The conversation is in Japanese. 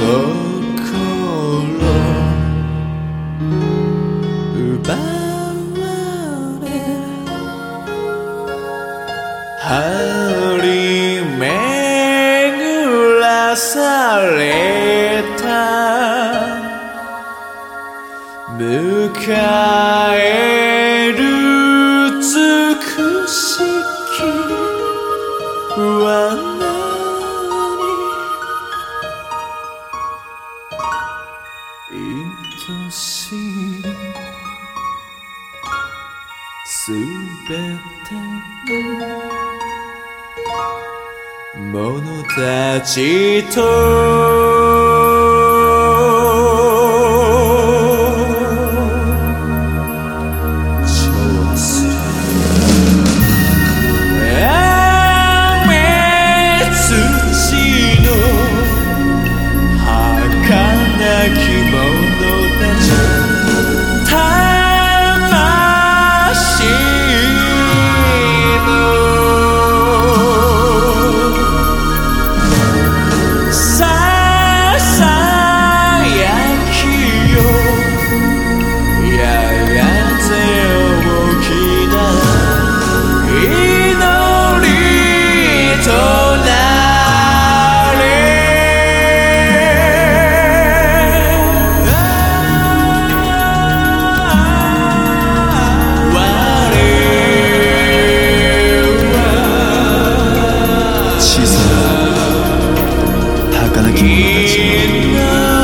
心。奪われ。張り巡らされた。迎えるとしすべてのものたちと 이날을